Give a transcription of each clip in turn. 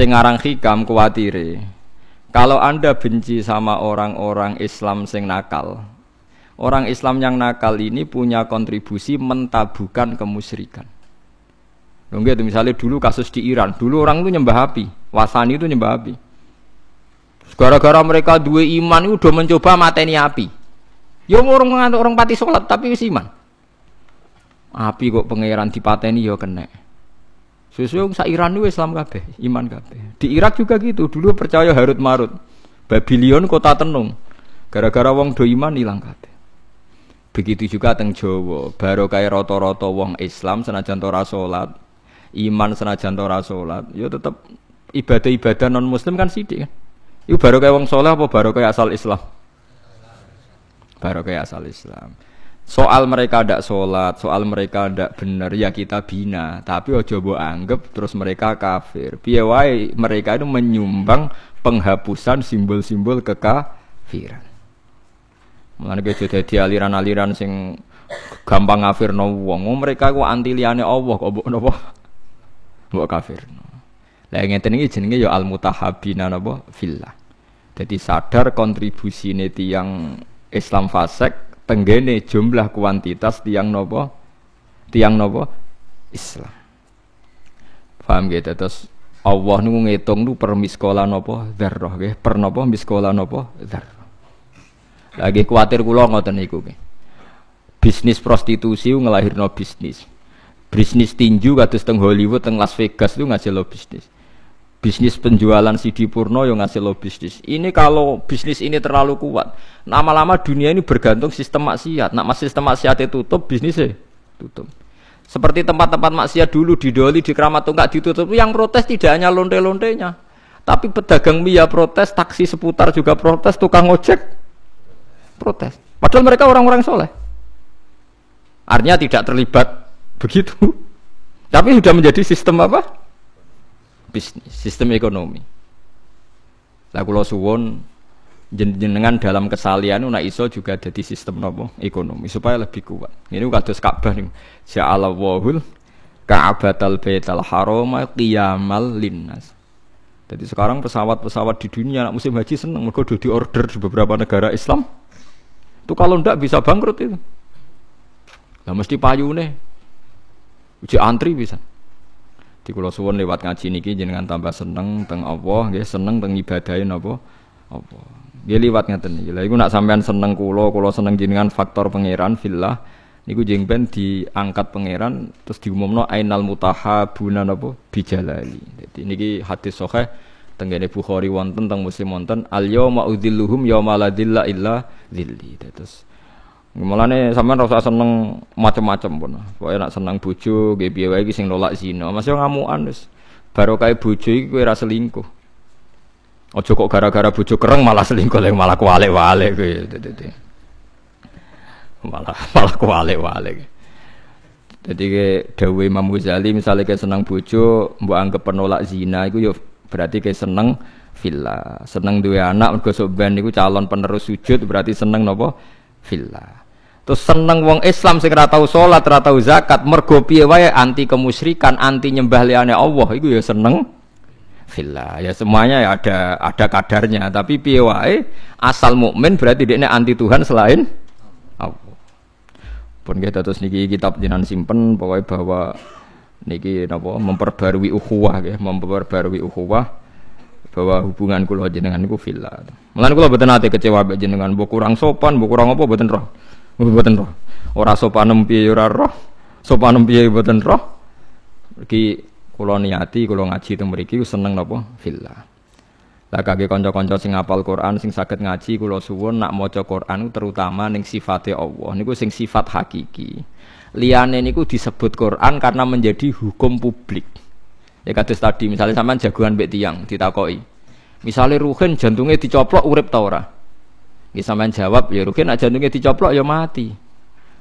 Sing aran hikam kuwatire. Kalau Anda benci sama orang-orang Islam sing nakal, orang Islam yang nakal ini punya kontribusi mentabukan kemusyrikan. Loh gitu, misalnya dulu kasus di Iran, dulu orang itu nyembah api, wasani itu nyembah api. Gara-gara mereka dua iman itu udah mencoba mateni api. Ya orang orang pati sholat tapi wis iman. Api kok pangeran dipateni ya kena. Sesuai sa Iran itu Islam kabeh, iman kabeh. Di Irak juga gitu, dulu percaya Harut Marut. Babylon kota tenung. Gara-gara wong do iman hilang kabeh. Begitu juga teng baru kayak roto-roto wong Islam senajan ora salat, iman senajan ora salat, ya tetep ibadah-ibadah non muslim kan sidik kan. Itu baru kayak wong soleh apa baru kayak asal Islam? Baru kayak asal Islam. Soal mereka tidak sholat, soal mereka tidak benar, ya kita bina. Tapi ojo bo anggap terus mereka kafir. Piawai mereka itu menyumbang penghapusan simbol-simbol kekafiran. Mulane kita jadi aliran-aliran sing gampang kafir no wong. Oh, mereka ku anti liane Allah kok mbok napa? Kafir. Lah ngeten iki jenenge ya al mutahabina napa fillah. Jadi sadar kontribusi yang Islam fasek tenggene jumlah kuantitas tiang nopo? Tiang nopo? Islam. Paham gitu terus Allah nunggu ngitung nu per miskola nopo? Darroh nggih. Per nopo? Miskola nopo? Darroh lagi khawatir kula ngoten niku bisnis prostitusi ngelahirno bisnis. Bisnis tinju kados teng Hollywood teng Las Vegas ngasih lo bisnis bisnis penjualan CD Purno yang ngasih lo bisnis. Ini kalau bisnis ini terlalu kuat, lama-lama dunia ini bergantung sistem maksiat. Nak sistem maksiat itu tutup, bisnisnya tutup. Seperti tempat-tempat maksiat dulu di Doli, di Keramat Tunggak ditutup, yang protes tidak hanya lonte-lontenya, tapi pedagang mie protes, taksi seputar juga protes, tukang ojek protes. Padahal mereka orang-orang soleh. Artinya tidak terlibat begitu. Tapi sudah menjadi sistem apa? Sistem ekonomi. Lah kula suwun jenengan dalam kesalian nak iso juga jadi sistem nopo ekonomi supaya lebih kuat. Ini kados Ka'bah nih. Ja'alallahul Ka'batal Baital Harama qiyamal linnas. Jadi sekarang pesawat-pesawat di dunia nak musim haji seneng mergo di order di beberapa negara Islam. Itu kalau ndak bisa bangkrut itu. Lah mesti payune. Uji antri bisa. Di kula suwun lewat ngaji niki jenengan tambah seneng teng Allah, nggih seneng teng ibadahe napa? Apa? Nggih liwat ngaten niki. Lha iku nak sampean seneng kula, kula seneng jenengan faktor pangeran fillah niku jeng ben diangkat pangeran terus diumumno ainal mutahabuna napa bijalali. Dadi niki hadis sahih tenggene Bukhari wonten teng Muslim wonten al yauma udzilluhum yauma la illa dzilli. Terus Mulane sampean ora usah seneng macem-macem pun. Pokoke nak seneng bojo nggih piye wae nolak zina. Mas yo ngamukan wis. Baru kae bojo iki kowe ora selingkuh. Aja kok gara-gara bojo kereng malah selingkuh lek malah kualik-walik kowe. Malah malah kualik-walik. Jadi ke Dewi Imam Ghazali misalnya kayak seneng bojo, mbok anggap penolak zina, itu yo berarti kayak seneng villa, seneng dua anak, mergo soben niku calon penerus sujud berarti seneng nopo villa. Terus seneng wong Islam sing ora tau salat, ora tau zakat, mergo piye wae anti kemusyrikan, anti nyembah liyane Allah, iku ya seneng fillah. Ya semuanya ya ada ada kadarnya, tapi piye wae asal mukmin berarti dia anti Tuhan selain Allah. Pun kita terus niki kitab jinan simpen pokoknya bahwa niki napa memperbarui ukhuwah ya, memperbarui ukhuwah bahwa hubungan kula jenengan niku fillah. Mulane kula boten ate kecewa mbek jenengan, mbok kurang sopan, mbok kurang apa boten roh. Mboten roh. Ora sopanem piye ora roh. Sopanem piye mboten roh. Iki kula niati kula ngaji teng mriki seneng napa fillah. Lah kage kanca-kanca sing apal Quran sing saged ngaji kula suwun nak maca Quran terutama ning sifate Allah niku sing sifat hakiki. Liyane niku disebut Quran karena menjadi hukum publik. Ya kados tadi misalnya sampean jagoan mbek tiyang ditakoki. Misalnya Ruhin jantungnya dicoplok urip ta ora? Nggih sampean jawab, ya rugi nak jantungnya dicoplok ya mati.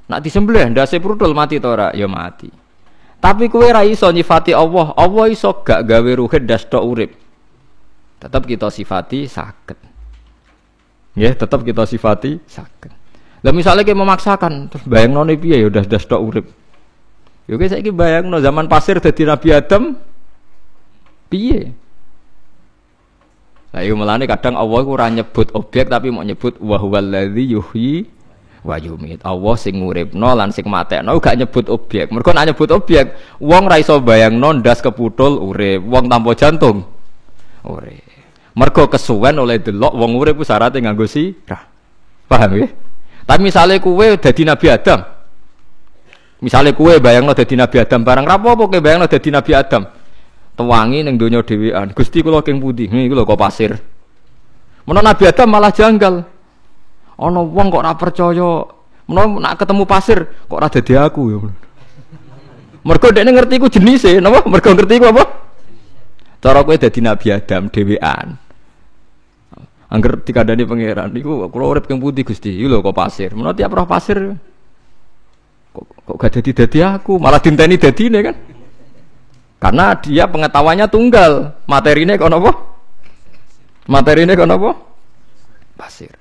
Nak disembelih ndase prudul mati to ora? Ya mati. Tapi kowe ra iso nyifati Allah. Allah iso gak gawe ruhi ndas tok urip. Tetap kita sifati sakit. Ya, tetap kita sifati sakit. Lah misalnya kita memaksakan, terus bayang noni piye ya udah das tok urip. Ya saya saiki bayang no zaman pasir dadi Nabi Adam piye? Iku melane kadang Allah ora nyebut objek tapi mau nyebut wa huwallazi yuhyi wa yumit. Allah sing nguripno lan sing matekno gak nyebut objek. Mergo nek nyebut objek, wong ra iso bayangno ndas keputul urip, wong tanpa jantung urip. Mergo kesuwen oleh delok wong urip ku syaratnya nganggo sirah. Paham ya? Tapi misalnya kue dadi Nabi Adam, misalnya kue bayangno dadi Nabi Adam barang rapopo ke bayangno dadi Nabi Adam, Tewangi ning donya dhewean. Gusti kula king pundi? Niku lho kok pasir. Menawa Nabi Adam malah janggal. Ana wong kok ora percaya. Menawa nak ketemu pasir kok ora dadi aku ya. Mergo ngerti ku jenise, napa? Mergo ngerti ku apa? Cara kowe dadi Nabi Adam dhewean. Angger dikandani pangeran niku kula urip king pundi Gusti? Iku lho kok pasir. Menawa tiap roh pasir kok kok gak dadi-dadi aku, malah dinteni dadine kan. Karena dia pengetahuannya tunggal. Materinya kok apa? Materinya kok apa? Pasir.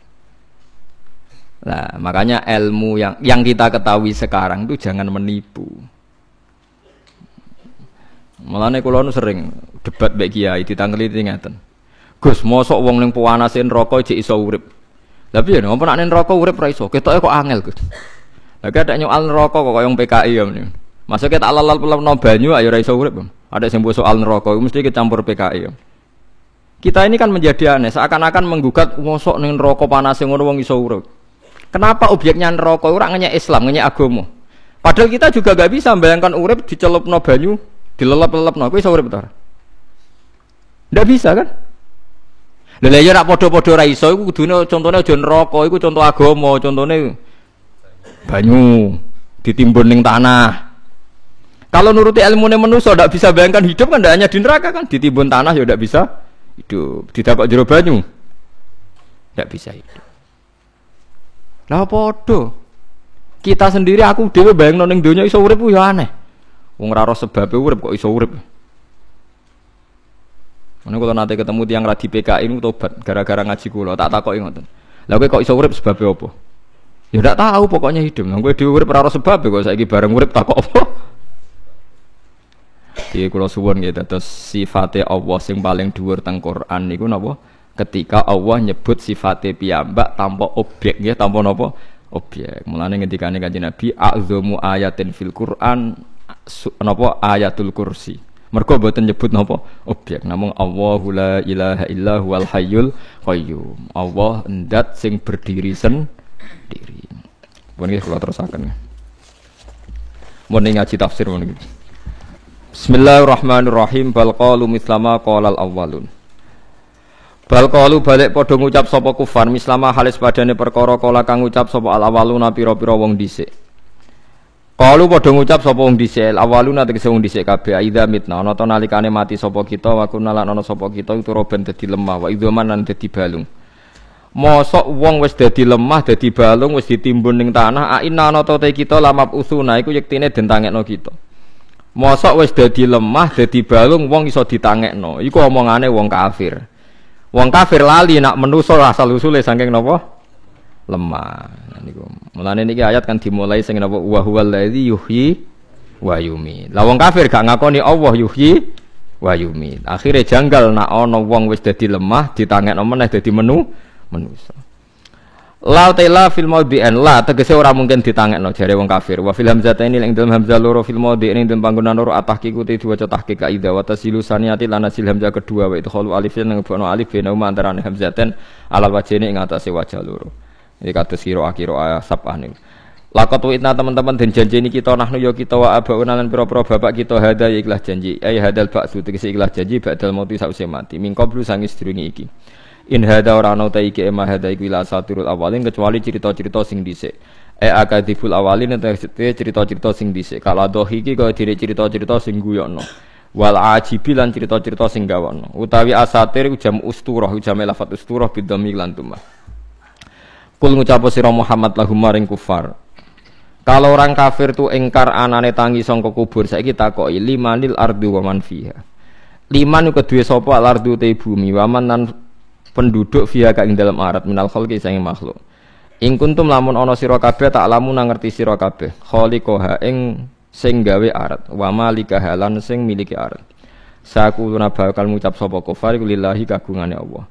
Nah, makanya ilmu yang yang kita ketahui sekarang itu jangan menipu. Mulane kula nu sering debat mbek kiai ditangkeli ngeten. Gus, mosok wong ning pawanase neraka cek iso urip. Lah piye ngopo nek neraka urip ra iso? Kok angel, Gus. Lah ada nyoal neraka kok koyo PKI ya. Masuk kita alal alal no banyu ayo raiso urip. Ada yang soal neraka mesti kita campur PKI. Kita ini kan menjadi aneh, seakan-akan menggugat ngosok ning neraka panas yang wong iso urip. Kenapa objeknya neraka orang hanya Islam, hanya agama? Padahal kita juga gak bisa membayangkan urip dicelup no banyu, dilelep-lelep no, iso urip tar. Ndak bisa kan? Lha ya rak padha-padha ra iso iku kudune contone aja neraka, contoh agama, contone banyu ditimbun ning tanah. Kalau nuruti ilmu manusia tidak bisa bayangkan hidup kan tidak hanya di neraka kan, ditimbun tanah ya tidak bisa hidup, tidak kok jero banyu, tidak bisa hidup. Lah podo, kita sendiri aku dewe bayang noning dunia iso urip ya aneh. Wong raro sebab urip kok iso urip. Mana kalau nanti ketemu tiang radi PKI ini tobat gara-gara ngaji kulo tak takut ingat. Lalu kok iso urip sebabnya apa? Ya tidak tahu pokoknya hidup. Gue di urip raro sebab kok saya bareng urip takut apa? Jadi kalau suwon gitu, terus sifatnya Allah yang paling dhuwur teng Quran niku napa? Ketika Allah nyebut sifatnya piyambak tanpa objek ya, tanpa napa? Objek. Mulane ngendikane Kanjeng Nabi, "A'zamu ayatin fil Quran napa ayatul kursi." Mergo boten nyebut napa objek, namun Allahu la ilaha illa huwal hayyul qayyum. Allah endat sing berdiri sendiri. Pun iki kula terusaken. Mun ngaji tafsir mun Bismillahirrahmanirrahim. Bal qalu mislama qalal awwalun Bal qalu balik padha ngucap sapa kufar. Mislama halis padane perkara kala kang ngucap sapa al awwaluna pira-pira wong dhisik. Qalu padha ngucap sapa wong dhisik. Al awwaluna tegese wong dhisik kabeh. Aidha mitna. Ana to nalikane mati sapa kita wa kunna lan ana sapa kita itu roben dadi lemah wa idzaman lan dadi balung. Mosok wong wis dadi lemah dadi balung wis ditimbun ning tanah a inna ana to kita lamap usuna iku yektine den tangekno kita Mosok wis dadi lemah, dadi balung wong iso ditangekno. Iku omongane wong kafir. Wong kafir lali nak menuso asal usule saking napa? Lemah. Nah, niku. Mulane niki ayat kan dimulai sing napa wa huwal ladzi yuhyi wa yumiit. Lah wong kafir gak ngakoni Allah yuhyi wa yumiit. Akhire janggal nak ana wong wis dadi lemah ditangekno meneh dadi menu menusa. La fil maudhi'an la tegese ora mungkin ditangekno jare wong kafir. Wa fil hamzah ini ing dalam hamzah loro fil maudhi' ing dalam panggonan loro atahqiq te diwaca tahqiq kaida wa tasilu saniyati lan asil hamzah kedua wa itu khalu alif nang bono alif bena antarané hamzaten alal wajene ing atase wajah loro. Iki kados kira akhir sabah niku. Lakot witna teman-teman dan janji ini kita nahnu yo ya kita wa abauna lan pira-pira bapak kita hada ya ikhlas janji. Ay hadal ba'su tegese ikhlas janji ba'dal mauti sause mati. Mingko blu sangis sedurunge iki. In hada ora ana ta iki ema hada iku ila saturul awalin kecuali cerita-cerita sing dhisik. E akadiful awalin ente cerita-cerita sing dhisik. Kala dohi iki kaya dire cerita-cerita sing guyokno. Wal ajibi lan cerita-cerita sing gawono. Utawi asatir jam usturah jam lafat usturah bidhami lan tumah. Kul ngucap sira Muhammad lahum maring kufar. Kalau orang kafir tu engkar anane tangi sangka kubur saiki takoki limanil ardu wa man fiha. Liman kedue sapa al ardu te bumi wa man penduduk via ing dalam arat minal khalqi sange makhluk. Ing kuntum lamun ana sira tak lamun ngerti sira kabeh. Khaliqaha ing sing arat wa malikaha sing miliki arat sakuluna bakal ngucap sapa kufar lillahi kagungane Allah